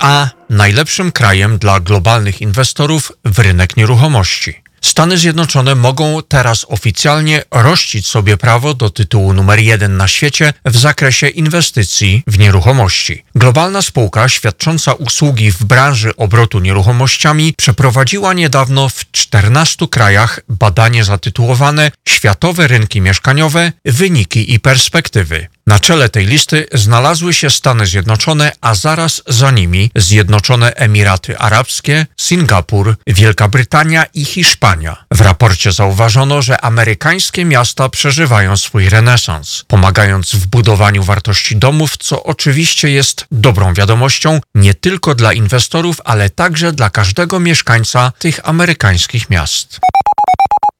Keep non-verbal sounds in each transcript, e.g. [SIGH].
USA najlepszym krajem dla globalnych inwestorów w rynek nieruchomości. Stany Zjednoczone mogą teraz oficjalnie rościć sobie prawo do tytułu numer jeden na świecie w zakresie inwestycji w nieruchomości. Globalna spółka świadcząca usługi w branży obrotu nieruchomościami przeprowadziła niedawno w 14 krajach badanie zatytułowane Światowe rynki mieszkaniowe, wyniki i perspektywy. Na czele tej listy znalazły się Stany Zjednoczone, a zaraz za nimi Zjednoczone Emiraty Arabskie, Singapur, Wielka Brytania i Hiszpania. W raporcie zauważono, że amerykańskie miasta przeżywają swój renesans, pomagając w budowaniu wartości domów, co oczywiście jest dobrą wiadomością nie tylko dla inwestorów, ale także dla każdego mieszkańca tych amerykańskich miast.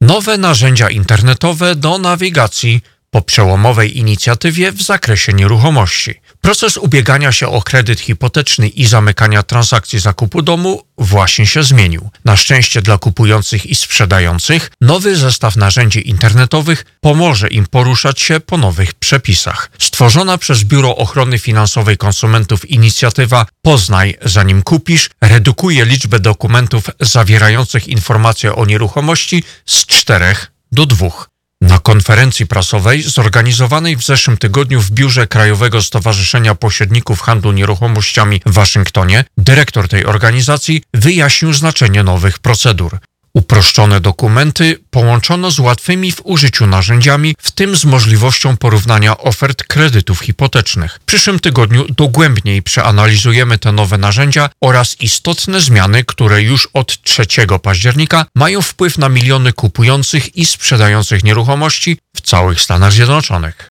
Nowe narzędzia internetowe do nawigacji po przełomowej inicjatywie w zakresie nieruchomości. Proces ubiegania się o kredyt hipoteczny i zamykania transakcji zakupu domu właśnie się zmienił. Na szczęście dla kupujących i sprzedających, nowy zestaw narzędzi internetowych pomoże im poruszać się po nowych przepisach. Stworzona przez Biuro Ochrony Finansowej Konsumentów inicjatywa Poznaj zanim kupisz redukuje liczbę dokumentów zawierających informacje o nieruchomości z czterech do dwóch. Na konferencji prasowej zorganizowanej w zeszłym tygodniu w biurze Krajowego Stowarzyszenia Pośredników Handlu Nieruchomościami w Waszyngtonie dyrektor tej organizacji wyjaśnił znaczenie nowych procedur. Uproszczone dokumenty połączono z łatwymi w użyciu narzędziami, w tym z możliwością porównania ofert kredytów hipotecznych. W przyszłym tygodniu dogłębniej przeanalizujemy te nowe narzędzia oraz istotne zmiany, które już od 3 października mają wpływ na miliony kupujących i sprzedających nieruchomości w całych Stanach Zjednoczonych.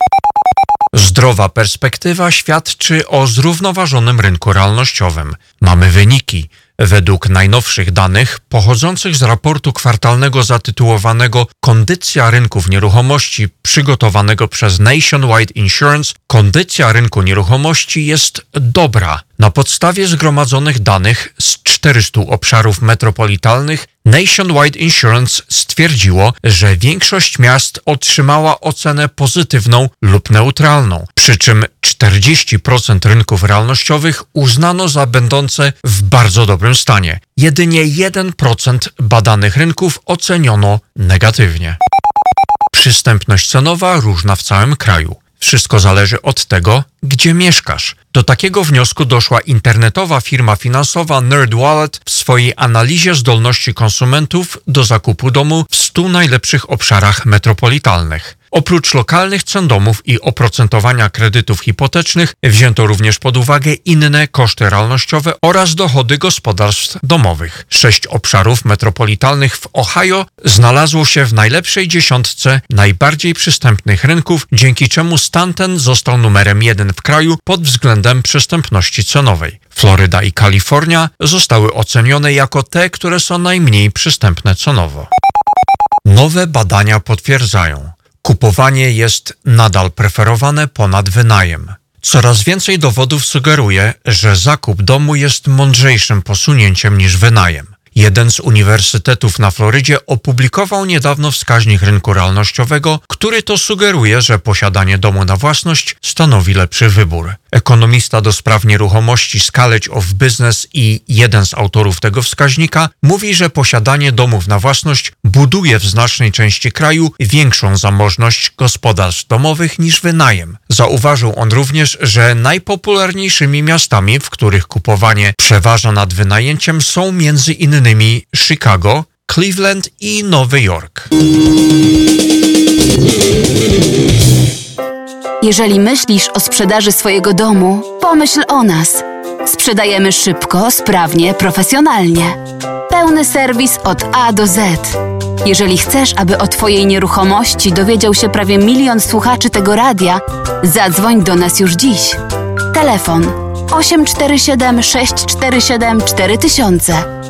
Zdrowa perspektywa świadczy o zrównoważonym rynku realnościowym. Mamy wyniki. Według najnowszych danych pochodzących z raportu kwartalnego zatytułowanego Kondycja rynków nieruchomości przygotowanego przez Nationwide Insurance, kondycja rynku nieruchomości jest dobra. Na podstawie zgromadzonych danych z 400 obszarów metropolitalnych Nationwide Insurance stwierdziło, że większość miast otrzymała ocenę pozytywną lub neutralną, przy czym 40% rynków realnościowych uznano za będące w bardzo dobrym stanie. Jedynie 1% badanych rynków oceniono negatywnie. Przystępność cenowa różna w całym kraju. Wszystko zależy od tego, gdzie mieszkasz. Do takiego wniosku doszła internetowa firma finansowa NerdWallet w swojej analizie zdolności konsumentów do zakupu domu w 100 najlepszych obszarach metropolitalnych. Oprócz lokalnych cen domów i oprocentowania kredytów hipotecznych wzięto również pod uwagę inne koszty realnościowe oraz dochody gospodarstw domowych. Sześć obszarów metropolitalnych w Ohio znalazło się w najlepszej dziesiątce najbardziej przystępnych rynków, dzięki czemu stan ten został numerem jeden w kraju pod względem przystępności cenowej. Floryda i Kalifornia zostały ocenione jako te, które są najmniej przystępne cenowo. Nowe badania potwierdzają, kupowanie jest nadal preferowane ponad wynajem. Coraz więcej dowodów sugeruje, że zakup domu jest mądrzejszym posunięciem niż wynajem. Jeden z uniwersytetów na Florydzie opublikował niedawno wskaźnik rynku realnościowego, który to sugeruje, że posiadanie domu na własność stanowi lepszy wybór. Ekonomista do spraw nieruchomości z of Business i jeden z autorów tego wskaźnika mówi, że posiadanie domów na własność buduje w znacznej części kraju większą zamożność gospodarstw domowych niż wynajem. Zauważył on również, że najpopularniejszymi miastami, w których kupowanie przeważa nad wynajęciem są między innymi Chicago, Cleveland i Nowy Jork. Jeżeli myślisz o sprzedaży swojego domu, pomyśl o nas. Sprzedajemy szybko, sprawnie, profesjonalnie. Pełny serwis od A do Z. Jeżeli chcesz, aby o Twojej nieruchomości dowiedział się prawie milion słuchaczy tego radia, zadzwoń do nas już dziś. Telefon 847 647 4000.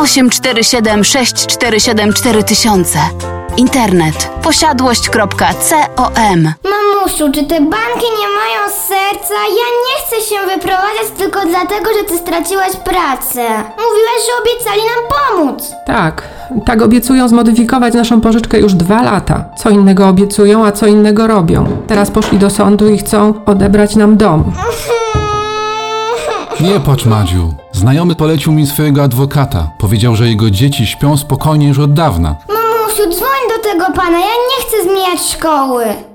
847 647 4000. Internet posiadłość.com Mamusiu, czy te banki nie mają serca? Ja nie chcę się wyprowadzać tylko dlatego, że ty straciłaś pracę. Mówiłaś, że obiecali nam pomóc. Tak, tak obiecują zmodyfikować naszą pożyczkę już dwa lata. Co innego obiecują, a co innego robią. Teraz poszli do sądu i chcą odebrać nam dom. [LAUGHS] Nie płacz, Madziu. Znajomy polecił mi swojego adwokata. Powiedział, że jego dzieci śpią spokojnie już od dawna. Mamusiu, dzwoń do tego pana, ja nie chcę zmieniać szkoły.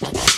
you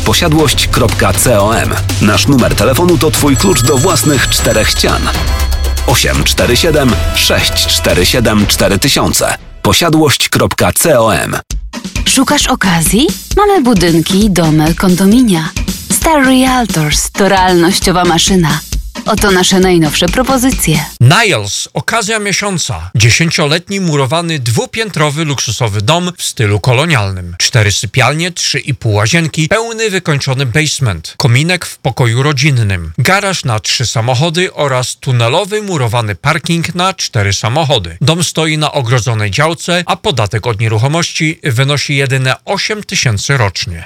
posiadłość.com. Nasz numer telefonu to Twój klucz do własnych czterech ścian. 847 647 4000 posiadłość.com Szukasz okazji? Mamy budynki, domy, kondominia. Star Realtors to realnościowa maszyna. Oto nasze najnowsze propozycje. Niles, okazja miesiąca. Dziesięcioletni murowany dwupiętrowy luksusowy dom w stylu kolonialnym. Cztery sypialnie, trzy i pół łazienki, pełny wykończony basement, kominek w pokoju rodzinnym, garaż na trzy samochody oraz tunelowy murowany parking na cztery samochody. Dom stoi na ogrodzonej działce, a podatek od nieruchomości wynosi jedyne 8 tysięcy rocznie.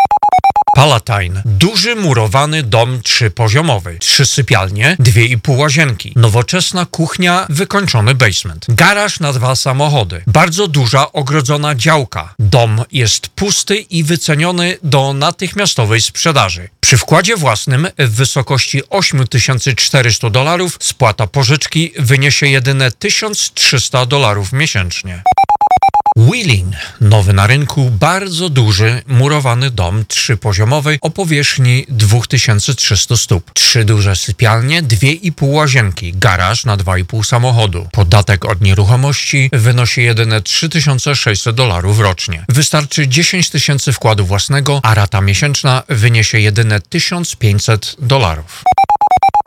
Palatine. Duży murowany dom trzypoziomowy. Trzy sypialnie, dwie i pół łazienki. Nowoczesna kuchnia, wykończony basement. Garaż na dwa samochody. Bardzo duża ogrodzona działka. Dom jest pusty i wyceniony do natychmiastowej sprzedaży. Przy wkładzie własnym w wysokości 8400 dolarów spłata pożyczki wyniesie jedyne 1300 dolarów miesięcznie. Wheeling, nowy na rynku, bardzo duży, murowany dom trzypoziomowy o powierzchni 2300 stóp. Trzy duże sypialnie, dwie i pół łazienki, garaż na 2,5 samochodu. Podatek od nieruchomości wynosi jedyne 3600 dolarów rocznie. Wystarczy 10 tysięcy wkładu własnego, a rata miesięczna wyniesie jedyne 1500 dolarów.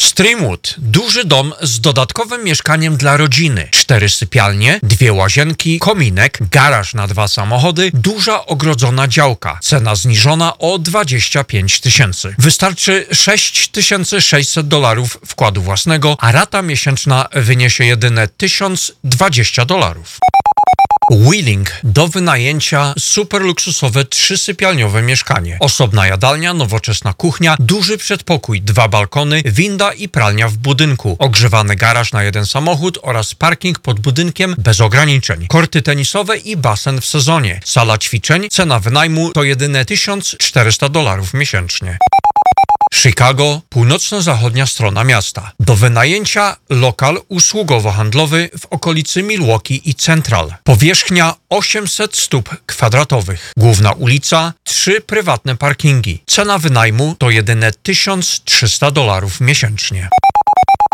Streamwood. Duży dom z dodatkowym mieszkaniem dla rodziny. Cztery sypialnie, dwie łazienki, kominek, garaż na dwa samochody, duża ogrodzona działka. Cena zniżona o 25 tysięcy. Wystarczy 6600 dolarów wkładu własnego, a rata miesięczna wyniesie jedyne 1020 dolarów. Wheeling do wynajęcia super luksusowe trzysypialniowe mieszkanie. Osobna jadalnia, nowoczesna kuchnia, duży przedpokój, dwa balkony, winda i pralnia w budynku, ogrzewany garaż na jeden samochód oraz parking pod budynkiem bez ograniczeń. Korty tenisowe i basen w sezonie. Sala ćwiczeń, cena wynajmu to jedyne 1400 dolarów miesięcznie. Chicago, północno-zachodnia strona miasta. Do wynajęcia lokal usługowo-handlowy w okolicy Milwaukee i Central. Powierzchnia 800 stóp kwadratowych. Główna ulica, trzy prywatne parkingi. Cena wynajmu to jedyne 1300 dolarów miesięcznie.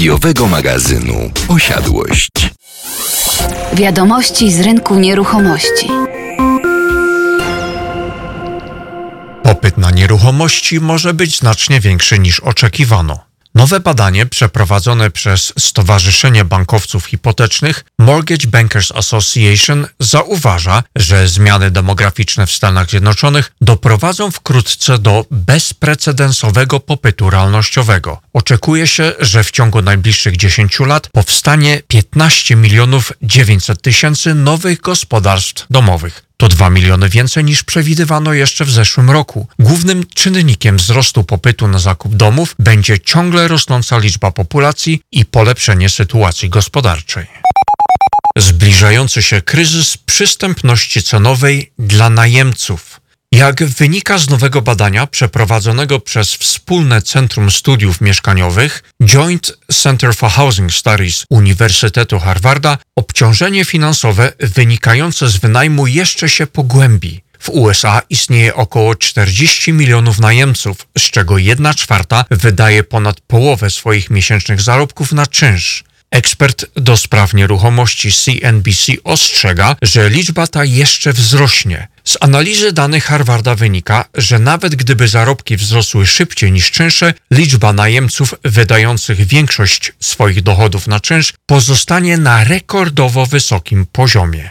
Radiowego magazynu Posiadłość. Wiadomości z rynku nieruchomości. Popyt na nieruchomości może być znacznie większy niż oczekiwano. Nowe badanie przeprowadzone przez Stowarzyszenie Bankowców Hipotecznych Mortgage Bankers Association zauważa, że zmiany demograficzne w Stanach Zjednoczonych doprowadzą wkrótce do bezprecedensowego popytu realnościowego. Oczekuje się, że w ciągu najbliższych 10 lat powstanie 15 milionów 900 tysięcy nowych gospodarstw domowych. To 2 miliony więcej niż przewidywano jeszcze w zeszłym roku. Głównym czynnikiem wzrostu popytu na zakup domów będzie ciągle rosnąca liczba populacji i polepszenie sytuacji gospodarczej. Zbliżający się kryzys przystępności cenowej dla najemców. Jak wynika z nowego badania przeprowadzonego przez Wspólne Centrum Studiów Mieszkaniowych Joint Center for Housing Studies Uniwersytetu Harvarda, obciążenie finansowe wynikające z wynajmu jeszcze się pogłębi. W USA istnieje około 40 milionów najemców, z czego 1 czwarta wydaje ponad połowę swoich miesięcznych zarobków na czynsz. Ekspert do spraw nieruchomości CNBC ostrzega, że liczba ta jeszcze wzrośnie. Z analizy danych Harvarda wynika, że nawet gdyby zarobki wzrosły szybciej niż czynsze, liczba najemców wydających większość swoich dochodów na czynsz pozostanie na rekordowo wysokim poziomie.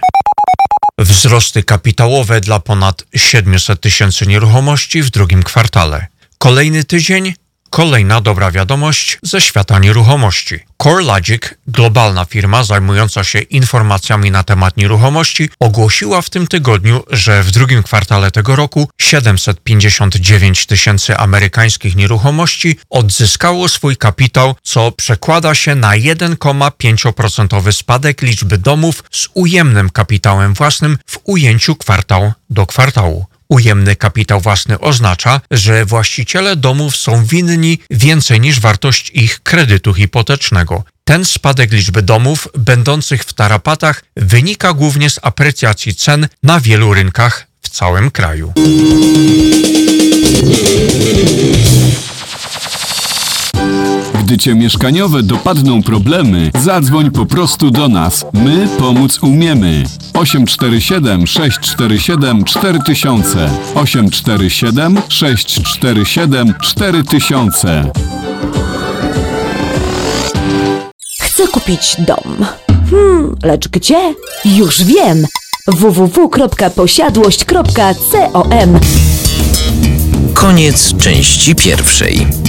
Wzrosty kapitałowe dla ponad 700 tysięcy nieruchomości w drugim kwartale. Kolejny tydzień Kolejna dobra wiadomość ze świata nieruchomości. CoreLogic, globalna firma zajmująca się informacjami na temat nieruchomości, ogłosiła w tym tygodniu, że w drugim kwartale tego roku 759 tysięcy amerykańskich nieruchomości odzyskało swój kapitał, co przekłada się na 1,5% spadek liczby domów z ujemnym kapitałem własnym w ujęciu kwartał do kwartału. Ujemny kapitał własny oznacza, że właściciele domów są winni więcej niż wartość ich kredytu hipotecznego. Ten spadek liczby domów będących w tarapatach wynika głównie z aprecjacji cen na wielu rynkach w całym kraju. Gdy cię mieszkaniowe dopadną problemy, zadzwoń po prostu do nas. My pomóc umiemy. 847 647 4000 847 647 4000 Chcę kupić dom. Hmm, lecz gdzie? Już wiem! www.posiadłość.com Koniec części pierwszej.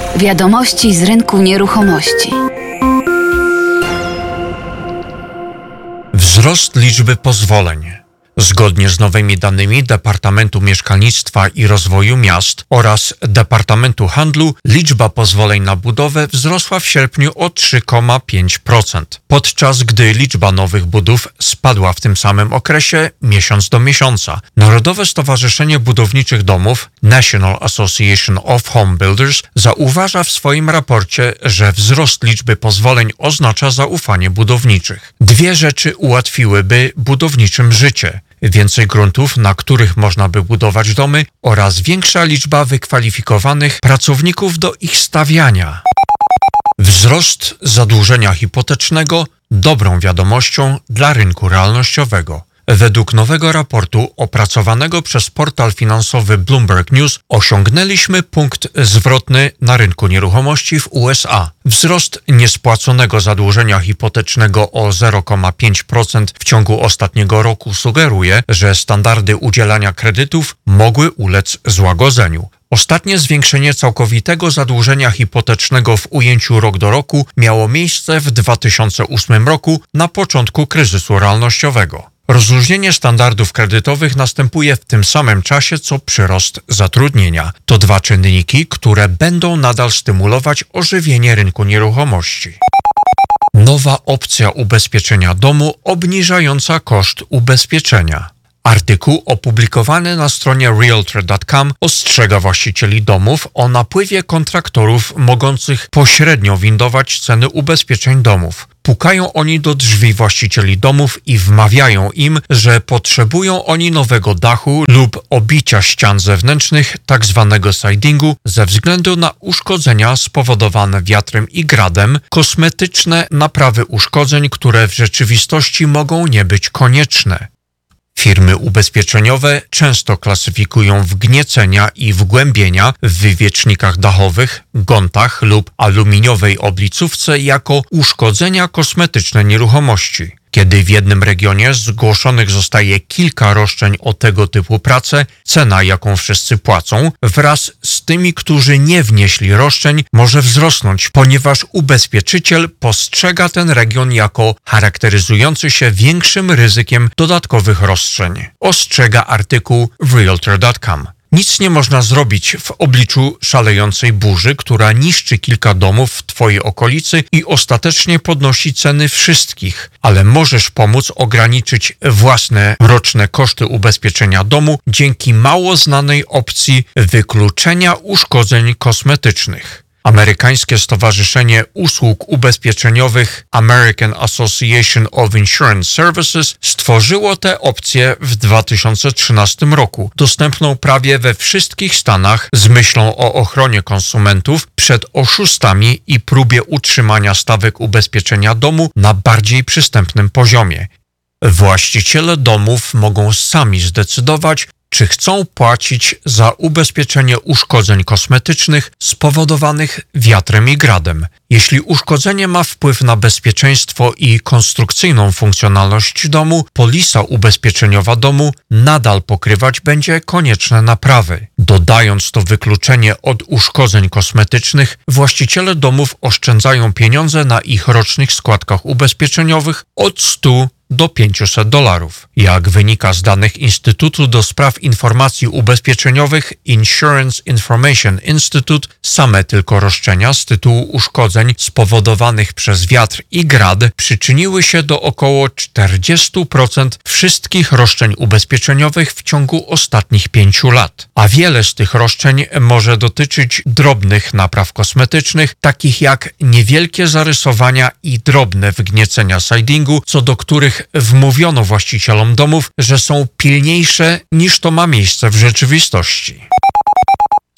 Wiadomości z rynku nieruchomości. Wzrost liczby pozwoleń. Zgodnie z nowymi danymi Departamentu Mieszkalnictwa i Rozwoju Miast oraz Departamentu Handlu, liczba pozwoleń na budowę wzrosła w sierpniu o 3,5%, podczas gdy liczba nowych budów spadła w tym samym okresie miesiąc do miesiąca. Narodowe Stowarzyszenie Budowniczych Domów National Association of Home Builders zauważa w swoim raporcie, że wzrost liczby pozwoleń oznacza zaufanie budowniczych. Dwie rzeczy ułatwiłyby budowniczym życie więcej gruntów, na których można by budować domy oraz większa liczba wykwalifikowanych pracowników do ich stawiania. Wzrost zadłużenia hipotecznego dobrą wiadomością dla rynku realnościowego. Według nowego raportu opracowanego przez portal finansowy Bloomberg News osiągnęliśmy punkt zwrotny na rynku nieruchomości w USA. Wzrost niespłaconego zadłużenia hipotecznego o 0,5% w ciągu ostatniego roku sugeruje, że standardy udzielania kredytów mogły ulec złagodzeniu. Ostatnie zwiększenie całkowitego zadłużenia hipotecznego w ujęciu rok do roku miało miejsce w 2008 roku na początku kryzysu realnościowego. Rozluźnienie standardów kredytowych następuje w tym samym czasie co przyrost zatrudnienia. To dwa czynniki, które będą nadal stymulować ożywienie rynku nieruchomości. Nowa opcja ubezpieczenia domu obniżająca koszt ubezpieczenia. Artykuł opublikowany na stronie realtor.com ostrzega właścicieli domów o napływie kontraktorów mogących pośrednio windować ceny ubezpieczeń domów. Pukają oni do drzwi właścicieli domów i wmawiają im, że potrzebują oni nowego dachu lub obicia ścian zewnętrznych, tzw. sidingu, ze względu na uszkodzenia spowodowane wiatrem i gradem, kosmetyczne naprawy uszkodzeń, które w rzeczywistości mogą nie być konieczne. Firmy ubezpieczeniowe często klasyfikują wgniecenia i wgłębienia w wywiecznikach dachowych, gontach lub aluminiowej oblicówce jako uszkodzenia kosmetyczne nieruchomości. Kiedy w jednym regionie zgłoszonych zostaje kilka roszczeń o tego typu pracę, cena, jaką wszyscy płacą, wraz z tymi, którzy nie wnieśli roszczeń, może wzrosnąć, ponieważ ubezpieczyciel postrzega ten region jako charakteryzujący się większym ryzykiem dodatkowych roszczeń. Ostrzega artykuł Realtor.com. Nic nie można zrobić w obliczu szalejącej burzy, która niszczy kilka domów w Twojej okolicy i ostatecznie podnosi ceny wszystkich, ale możesz pomóc ograniczyć własne roczne koszty ubezpieczenia domu dzięki mało znanej opcji wykluczenia uszkodzeń kosmetycznych. Amerykańskie Stowarzyszenie Usług Ubezpieczeniowych American Association of Insurance Services stworzyło tę opcję w 2013 roku, dostępną prawie we wszystkich stanach z myślą o ochronie konsumentów przed oszustami i próbie utrzymania stawek ubezpieczenia domu na bardziej przystępnym poziomie. Właściciele domów mogą sami zdecydować, czy chcą płacić za ubezpieczenie uszkodzeń kosmetycznych spowodowanych wiatrem i gradem. Jeśli uszkodzenie ma wpływ na bezpieczeństwo i konstrukcyjną funkcjonalność domu, polisa ubezpieczeniowa domu nadal pokrywać będzie konieczne naprawy. Dodając to wykluczenie od uszkodzeń kosmetycznych, właściciele domów oszczędzają pieniądze na ich rocznych składkach ubezpieczeniowych od 100 do 500 dolarów. Jak wynika z danych Instytutu do Spraw Informacji Ubezpieczeniowych Insurance Information Institute, same tylko roszczenia z tytułu uszkodzeń spowodowanych przez wiatr i grad przyczyniły się do około 40% wszystkich roszczeń ubezpieczeniowych w ciągu ostatnich pięciu lat. A wiele z tych roszczeń może dotyczyć drobnych napraw kosmetycznych, takich jak niewielkie zarysowania i drobne wgniecenia sidingu, co do których wmówiono właścicielom domów, że są pilniejsze niż to ma miejsce w rzeczywistości.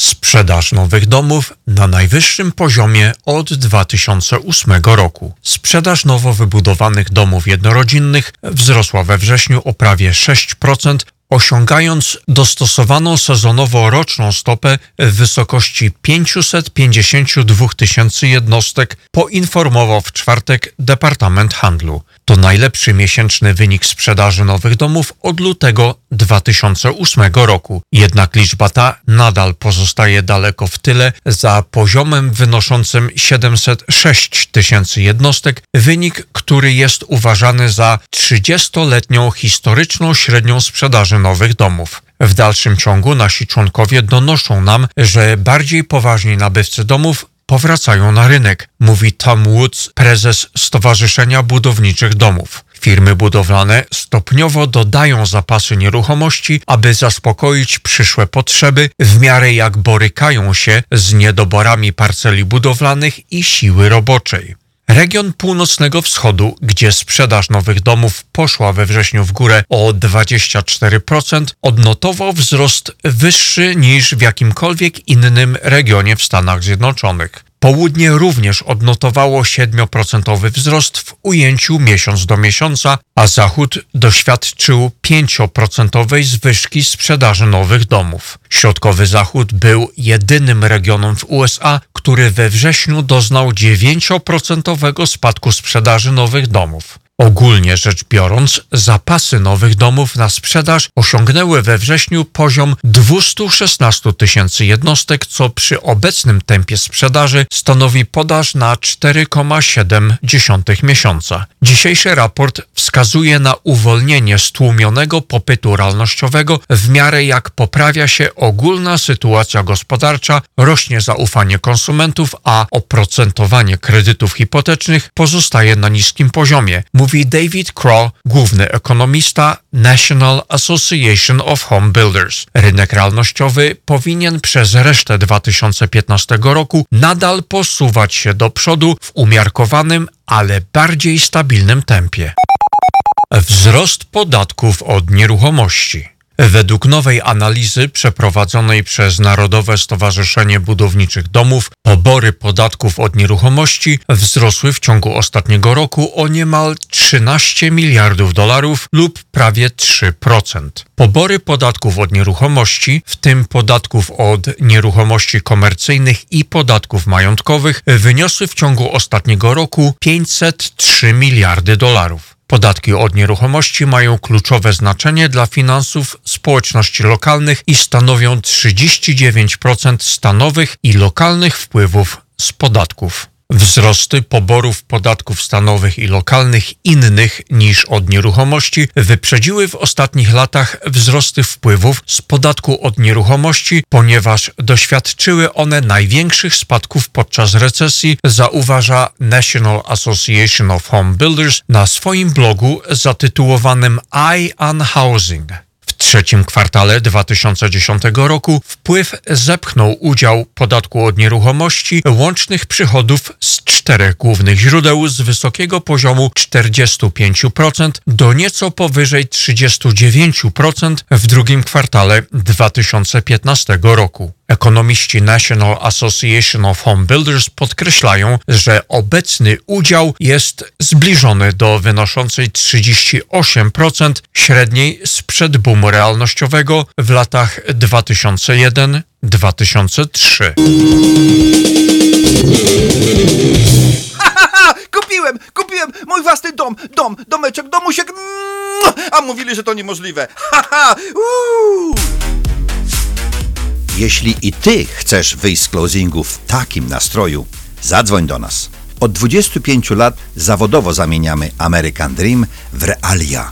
Sprzedaż nowych domów na najwyższym poziomie od 2008 roku. Sprzedaż nowo wybudowanych domów jednorodzinnych wzrosła we wrześniu o prawie 6%, osiągając dostosowaną sezonowo roczną stopę w wysokości 552 tysięcy jednostek, poinformował w czwartek Departament Handlu. To najlepszy miesięczny wynik sprzedaży nowych domów od lutego 2008 roku. Jednak liczba ta nadal pozostaje daleko w tyle za poziomem wynoszącym 706 tysięcy jednostek, wynik, który jest uważany za 30-letnią historyczną średnią sprzedaży nowych domów. W dalszym ciągu nasi członkowie donoszą nam, że bardziej poważni nabywcy domów powracają na rynek, mówi Tom Woods, prezes Stowarzyszenia Budowniczych Domów. Firmy budowlane stopniowo dodają zapasy nieruchomości, aby zaspokoić przyszłe potrzeby, w miarę jak borykają się z niedoborami parceli budowlanych i siły roboczej. Region północnego wschodu, gdzie sprzedaż nowych domów poszła we wrześniu w górę o 24%, odnotował wzrost wyższy niż w jakimkolwiek innym regionie w Stanach Zjednoczonych. Południe również odnotowało 7% wzrost w ujęciu miesiąc do miesiąca, a Zachód doświadczył 5% zwyżki sprzedaży nowych domów. Środkowy Zachód był jedynym regionem w USA, który we wrześniu doznał 9% spadku sprzedaży nowych domów. Ogólnie rzecz biorąc, zapasy nowych domów na sprzedaż osiągnęły we wrześniu poziom 216 tysięcy jednostek, co przy obecnym tempie sprzedaży stanowi podaż na 4,7 miesiąca. Dzisiejszy raport wskazuje na uwolnienie stłumionego popytu realnościowego w miarę jak poprawia się ogólna sytuacja gospodarcza, rośnie zaufanie konsumentów, a oprocentowanie kredytów hipotecznych pozostaje na niskim poziomie mówi David Crow, główny ekonomista National Association of Home Builders. Rynek realnościowy powinien przez resztę 2015 roku nadal posuwać się do przodu w umiarkowanym, ale bardziej stabilnym tempie. Wzrost podatków od nieruchomości. Według nowej analizy przeprowadzonej przez Narodowe Stowarzyszenie Budowniczych Domów, pobory podatków od nieruchomości wzrosły w ciągu ostatniego roku o niemal 13 miliardów dolarów lub prawie 3%. Pobory podatków od nieruchomości, w tym podatków od nieruchomości komercyjnych i podatków majątkowych, wyniosły w ciągu ostatniego roku 503 miliardy dolarów. Podatki od nieruchomości mają kluczowe znaczenie dla finansów społeczności lokalnych i stanowią 39% stanowych i lokalnych wpływów z podatków. Wzrosty poborów podatków stanowych i lokalnych innych niż od nieruchomości wyprzedziły w ostatnich latach wzrosty wpływów z podatku od nieruchomości, ponieważ doświadczyły one największych spadków podczas recesji, zauważa National Association of Home Builders na swoim blogu zatytułowanym Eye on Housing. Trzecim kwartale 2010 roku wpływ zepchnął udział podatku od nieruchomości łącznych przychodów z czterech głównych źródeł z wysokiego poziomu 45% do nieco powyżej 39% w drugim kwartale 2015 roku. Ekonomiści National Association of Home Builders podkreślają, że obecny udział jest zbliżony do wynoszącej 38% średniej sprzed boomu realnościowego w latach 2001-2003. Haha, kupiłem, kupiłem mój własny dom, dom, domeczek, domusiek. A mówili, że to niemożliwe. Haha. Jeśli i ty chcesz wyjść z closingu w takim nastroju, zadzwoń do nas. Od 25 lat zawodowo zamieniamy American Dream w realia,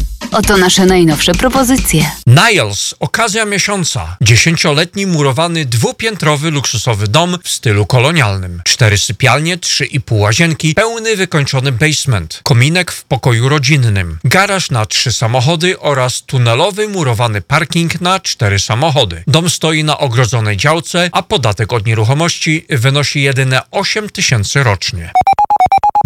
Oto nasze najnowsze propozycje. Niles, okazja miesiąca. Dziesięcioletni murowany dwupiętrowy luksusowy dom w stylu kolonialnym. Cztery sypialnie, trzy i pół łazienki, pełny wykończony basement, kominek w pokoju rodzinnym, garaż na trzy samochody oraz tunelowy murowany parking na cztery samochody. Dom stoi na ogrodzonej działce, a podatek od nieruchomości wynosi jedyne 8 tysięcy rocznie.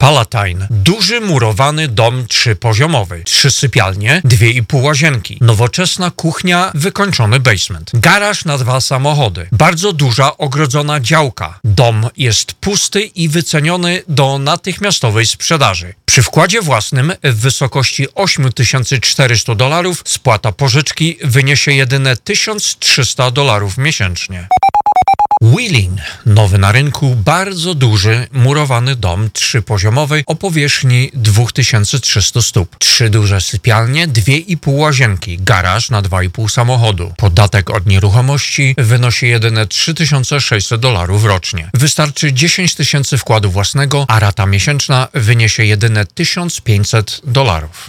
Palatine. Duży murowany dom trzypoziomowy. Trzy sypialnie, dwie i pół łazienki. Nowoczesna kuchnia, wykończony basement. Garaż na dwa samochody. Bardzo duża ogrodzona działka. Dom jest pusty i wyceniony do natychmiastowej sprzedaży. Przy wkładzie własnym w wysokości 8400 dolarów spłata pożyczki wyniesie jedyne 1300 dolarów miesięcznie. Wheeling, nowy na rynku, bardzo duży, murowany dom trzypoziomowy o powierzchni 2300 stóp. Trzy duże sypialnie, dwie i pół łazienki, garaż na 2,5 samochodu. Podatek od nieruchomości wynosi jedyne 3600 dolarów rocznie. Wystarczy 10 tysięcy wkładu własnego, a rata miesięczna wyniesie jedyne 1500 dolarów.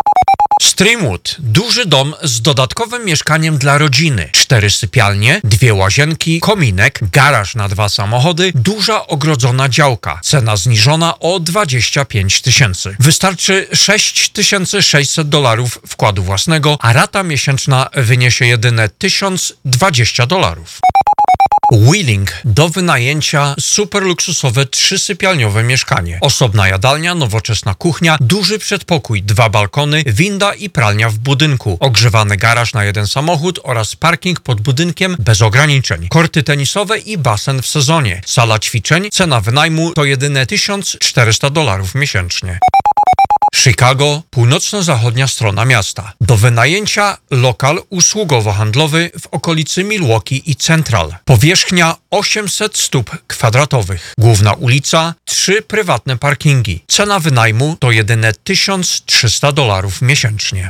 Streamwood. Duży dom z dodatkowym mieszkaniem dla rodziny. Cztery sypialnie, dwie łazienki, kominek, garaż na dwa samochody, duża ogrodzona działka. Cena zniżona o 25 tysięcy. Wystarczy 6600 dolarów wkładu własnego, a rata miesięczna wyniesie jedyne 1020 dolarów. Wheeling do wynajęcia super luksusowe trzysypialniowe mieszkanie. Osobna jadalnia, nowoczesna kuchnia, duży przedpokój, dwa balkony, winda i pralnia w budynku, ogrzewany garaż na jeden samochód oraz parking pod budynkiem bez ograniczeń, korty tenisowe i basen w sezonie, sala ćwiczeń, cena wynajmu to jedyne 1400 dolarów miesięcznie. Chicago, północno-zachodnia strona miasta. Do wynajęcia lokal usługowo-handlowy w okolicy Milwaukee i Central. Powierzchnia 800 stóp kwadratowych. Główna ulica, trzy prywatne parkingi. Cena wynajmu to jedyne 1300 dolarów miesięcznie.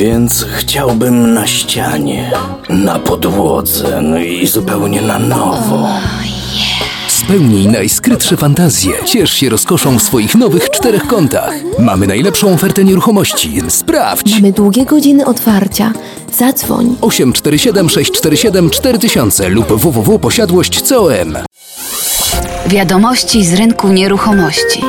Więc chciałbym na ścianie, na podłodze, no i zupełnie na nowo. Spełnij najskrytsze fantazje. Ciesz się rozkoszą w swoich nowych czterech kątach. Mamy najlepszą ofertę nieruchomości. Sprawdź! Mamy długie godziny otwarcia. Zadzwoń. 847 647 4000 lub www.posiadłość.com Wiadomości z rynku nieruchomości.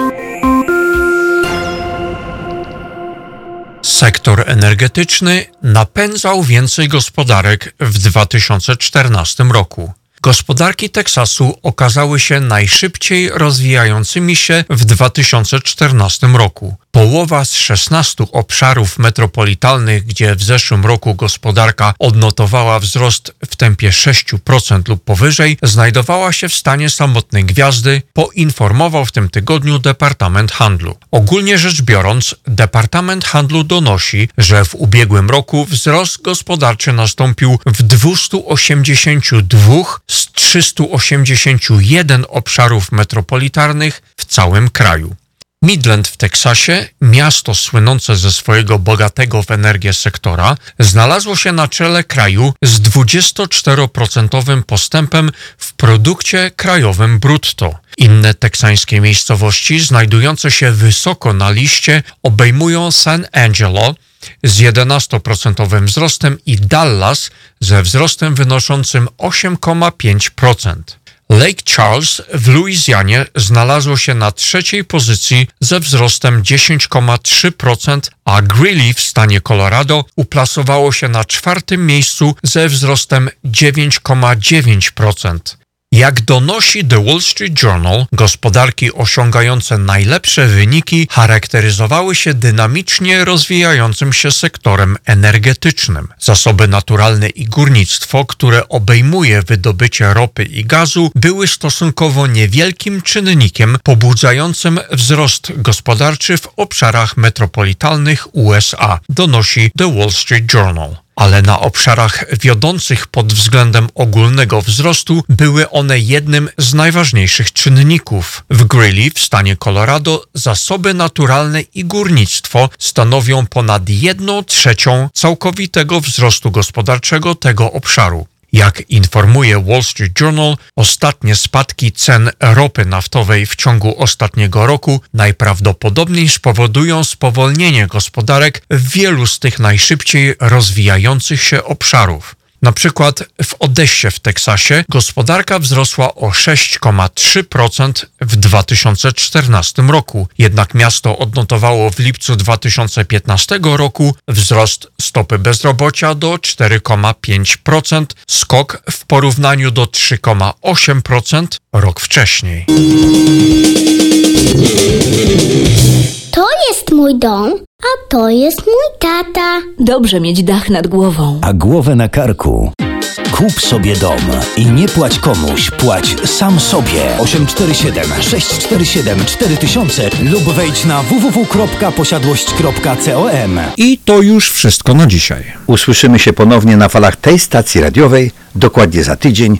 Sektor energetyczny napędzał więcej gospodarek w 2014 roku. Gospodarki Teksasu okazały się najszybciej rozwijającymi się w 2014 roku. Połowa z 16 obszarów metropolitalnych, gdzie w zeszłym roku gospodarka odnotowała wzrost w tempie 6% lub powyżej, znajdowała się w stanie samotnej gwiazdy, poinformował w tym tygodniu Departament Handlu. Ogólnie rzecz biorąc, Departament Handlu donosi, że w ubiegłym roku wzrost gospodarczy nastąpił w 282 z 381 obszarów metropolitalnych w całym kraju. Midland w Teksasie, miasto słynące ze swojego bogatego w energię sektora, znalazło się na czele kraju z 24% postępem w produkcie krajowym brutto. Inne teksańskie miejscowości znajdujące się wysoko na liście obejmują San Angelo z 11% wzrostem i Dallas ze wzrostem wynoszącym 8,5%. Lake Charles w Luizjanie znalazło się na trzeciej pozycji ze wzrostem 10,3%, a Greeley w stanie Colorado uplasowało się na czwartym miejscu ze wzrostem 9,9%. Jak donosi The Wall Street Journal, gospodarki osiągające najlepsze wyniki charakteryzowały się dynamicznie rozwijającym się sektorem energetycznym. Zasoby naturalne i górnictwo, które obejmuje wydobycie ropy i gazu, były stosunkowo niewielkim czynnikiem pobudzającym wzrost gospodarczy w obszarach metropolitalnych USA, donosi The Wall Street Journal ale na obszarach wiodących pod względem ogólnego wzrostu były one jednym z najważniejszych czynników. W Greeley w stanie Colorado zasoby naturalne i górnictwo stanowią ponad jedną trzecią całkowitego wzrostu gospodarczego tego obszaru. Jak informuje Wall Street Journal, ostatnie spadki cen ropy naftowej w ciągu ostatniego roku najprawdopodobniej spowodują spowolnienie gospodarek w wielu z tych najszybciej rozwijających się obszarów. Na przykład w Odessie w Teksasie gospodarka wzrosła o 6,3% w 2014 roku, jednak miasto odnotowało w lipcu 2015 roku wzrost stopy bezrobocia do 4,5%, skok w porównaniu do 3,8% rok wcześniej. To jest mój dom, a to jest mój tata. Dobrze mieć dach nad głową. a głowę na karku. Kup sobie dom i nie płać komuś, płać sam sobie. 847 647 4000 lub wejdź na www.posiadłość.com. I to już wszystko na dzisiaj. Usłyszymy się ponownie na falach tej stacji radiowej dokładnie za tydzień